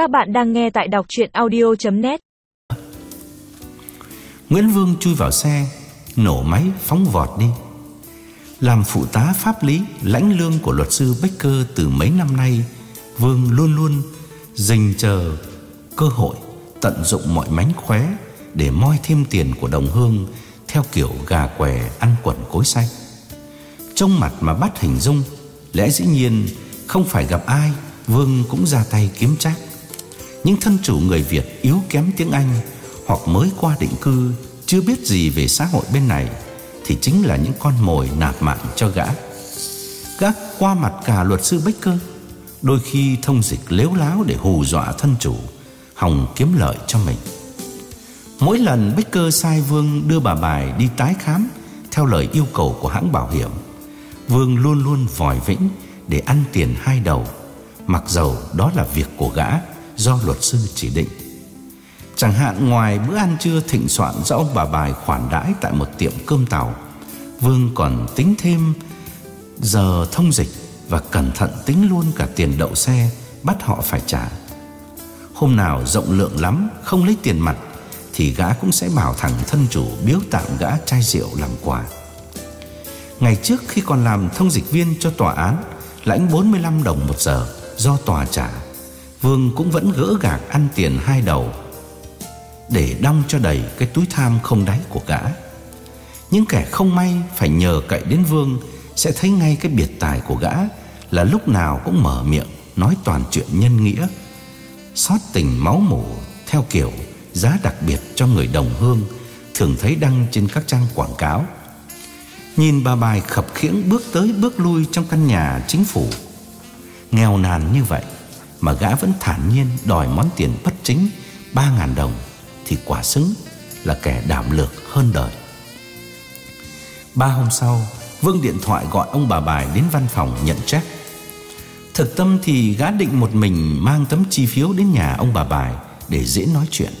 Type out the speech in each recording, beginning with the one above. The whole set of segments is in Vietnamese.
Các bạn đang nghe tại đọc chuyện audio.net Nguyễn Vương chui vào xe, Nổ máy phóng vọt đi. Làm phụ tá pháp lý, Lãnh lương của luật sư Becker Từ mấy năm nay, Vương luôn luôn dình chờ cơ hội Tận dụng mọi mánh khóe Để moi thêm tiền của đồng hương Theo kiểu gà què ăn quẩn cối xay. Trong mặt mà bắt hình dung, Lẽ dĩ nhiên không phải gặp ai, Vương cũng ra tay kiếm trác. Những thân chủ người Việt yếu kém tiếng Anh Hoặc mới qua định cư, Chưa biết gì về xã hội bên này, Thì chính là những con mồi nạp mạng cho gã. Gã qua mặt cả luật sư Baker Đôi khi thông dịch lếu láo để hù dọa thân chủ, Hòng kiếm lợi cho mình. Mỗi lần Baker sai Vương đưa bà bài đi tái khám Theo lời yêu cầu của hãng bảo hiểm, Vương luôn luôn vòi vĩnh để ăn tiền hai đầu, Mặc dầu đó là việc của gã. Do luật sư chỉ định. Chẳng hạn, ngoài bữa ăn trưa thịnh soạn Do ông bà bài khoản đãi Tại một tiệm cơm tàu, Vương còn tính thêm Giờ thông dịch Và cẩn thận tính luôn cả tiền đậu xe Bắt họ phải trả. Hôm nào rộng lượng lắm, Không lấy tiền mặt, Thì gã cũng sẽ bảo thẳng thân chủ Biếu tặng gã chai rượu làm quà. Ngày trước khi còn làm thông dịch viên cho tòa án, Lãnh 45 đồng một giờ Do tòa trả. Vương cũng vẫn gỡ gạc ăn tiền hai đầu, Để đong cho đầy cái túi tham không đáy của gã. Những kẻ không may phải nhờ cậy đến Vương Sẽ thấy ngay cái biệt tài của gã Là lúc nào cũng mở miệng Nói toàn chuyện nhân nghĩa, Xót tình máu mủ Theo kiểu giá đặc biệt cho người đồng hương Thường thấy đăng trên các trang quảng cáo. Nhìn bà bài khập khiễng bước tới bước lui trong căn nhà chính phủ, Nghèo nàn như vậy mà gã vẫn thản nhiên đòi món tiền bất chính, ba ngàn đồng, Thì quả xứng là kẻ đảm lược hơn đời Ba hôm sau, Vương điện thoại gọi ông bà bài đến văn phòng nhận check Thực tâm thì gã định một mình mang tấm chi phiếu đến nhà ông bà bài Để dễ nói chuyện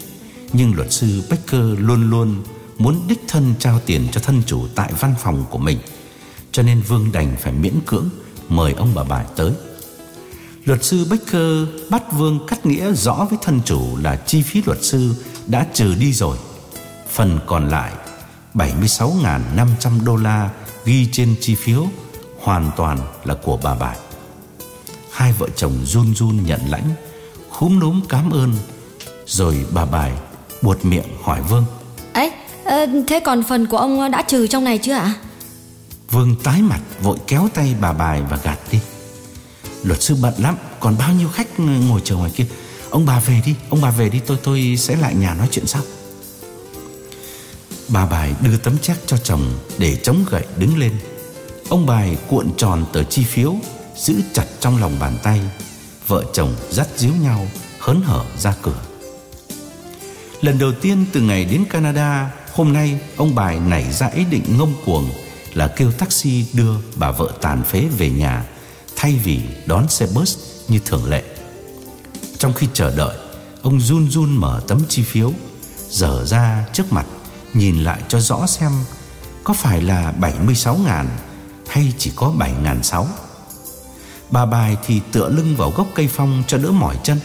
Nhưng luật sư Becker luôn luôn muốn đích thân trao tiền cho thân chủ tại văn phòng của mình. Cho nên Vương đành phải miễn cưỡng mời ông bà bài tới. Luật sư Becker bắt Vương cắt nghĩa rõ với thân chủ là chi phí luật sư đã trừ đi rồi. Phần còn lại 76.500 đô la ghi trên chi phiếu hoàn toàn là của bà bài. Hai vợ chồng run run nhận lãnh, khúm núm cảm ơn, rồi bà bài buột miệng hỏi Vương. Ấy, ờ, thế còn phần của ông đã trừ trong này chưa ạ? Vương tái mặt vội kéo tay bà bài và gạt đi Luật sư bận lắm, Còn bao nhiêu khách ngồi chờ ngoài kia? Ông bà về đi, Ông bà về đi, tôi tôi sẽ lại nhà nói chuyện sau. Bà bài đưa tấm chắc cho chồng Để chống gậy đứng lên. Ông bài cuộn tròn tờ chi phiếu, Giữ chặt trong lòng bàn tay. Vợ chồng dắt díu nhau, Hớn hở ra cửa. Lần đầu tiên từ ngày đến Canada, Hôm nay ông bài nảy ra ý định ngông cuồng Là kêu taxi đưa bà vợ tàn phế về nhà Thay vì đón xe bus như thường lệ. Trong khi chờ đợi, Ông run run mở tấm chi phiếu, Dở ra trước mặt, Nhìn lại cho rõ xem Có phải là 76 ngàn Hay chỉ có 7 ngàn sáu. Bà bài thì tựa lưng vào gốc cây phong cho đỡ mỏi chân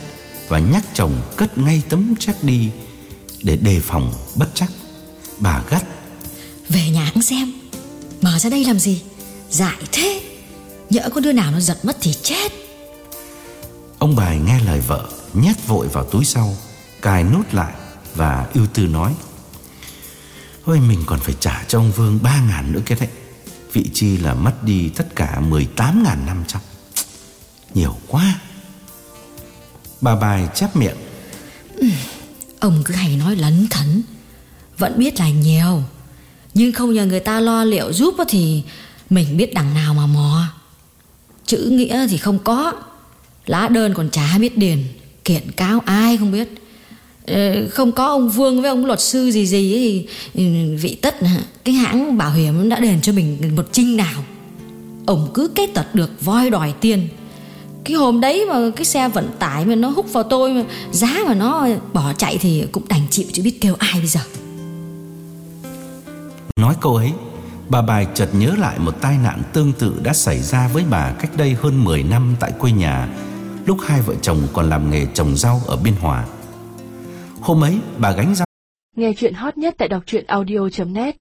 Và nhắc chồng cất ngay tấm check đi Để đề phòng bất chắc. Bà gắt. Về nhà hãng xem, Mở ra đây làm gì? Dại thế. Nhỡ có đứa nào nó giật mất thì chết. Ông bài nghe lời vợ Nhét vội vào túi sau Cài nút lại Và ưu tư nói Ôi mình còn phải trả cho ông Vương 3 ngàn nữa kia đấy. Vị chi là mất đi tất cả 18 ngàn 500 Nhiều quá. Bà bài chép miệng Ông cứ hay nói lấn thấn Vẫn biết là nhiều. Nhưng không nhờ người ta lo liệu giúp Thì mình biết đằng nào mà mò Chữ nghĩa thì không có. Lá đơn còn chả biết điền, Kiện cáo ai không biết. Ờ, không có ông Vương với ông luật sư gì gì Thì ừ, vị tất Cái hãng bảo hiểm đã đền cho mình một trinh nào Ông cứ kết tật được voi đòi tiền. Cái hôm đấy mà cái xe vận tải mà nó hút vào tôi mà giá mà nó bỏ chạy thì cũng đành chịu chứ biết kêu ai bây giờ. Nói câu ấy Bà bài chợt nhớ lại một tai nạn tương tự đã xảy ra với bà cách đây hơn 10 năm tại quê nhà, lúc hai vợ chồng còn làm nghề trồng rau ở Biên Hòa. Hôm ấy, bà gánh rau Nghe chuyện hot nhất tại đọc truyện audio.net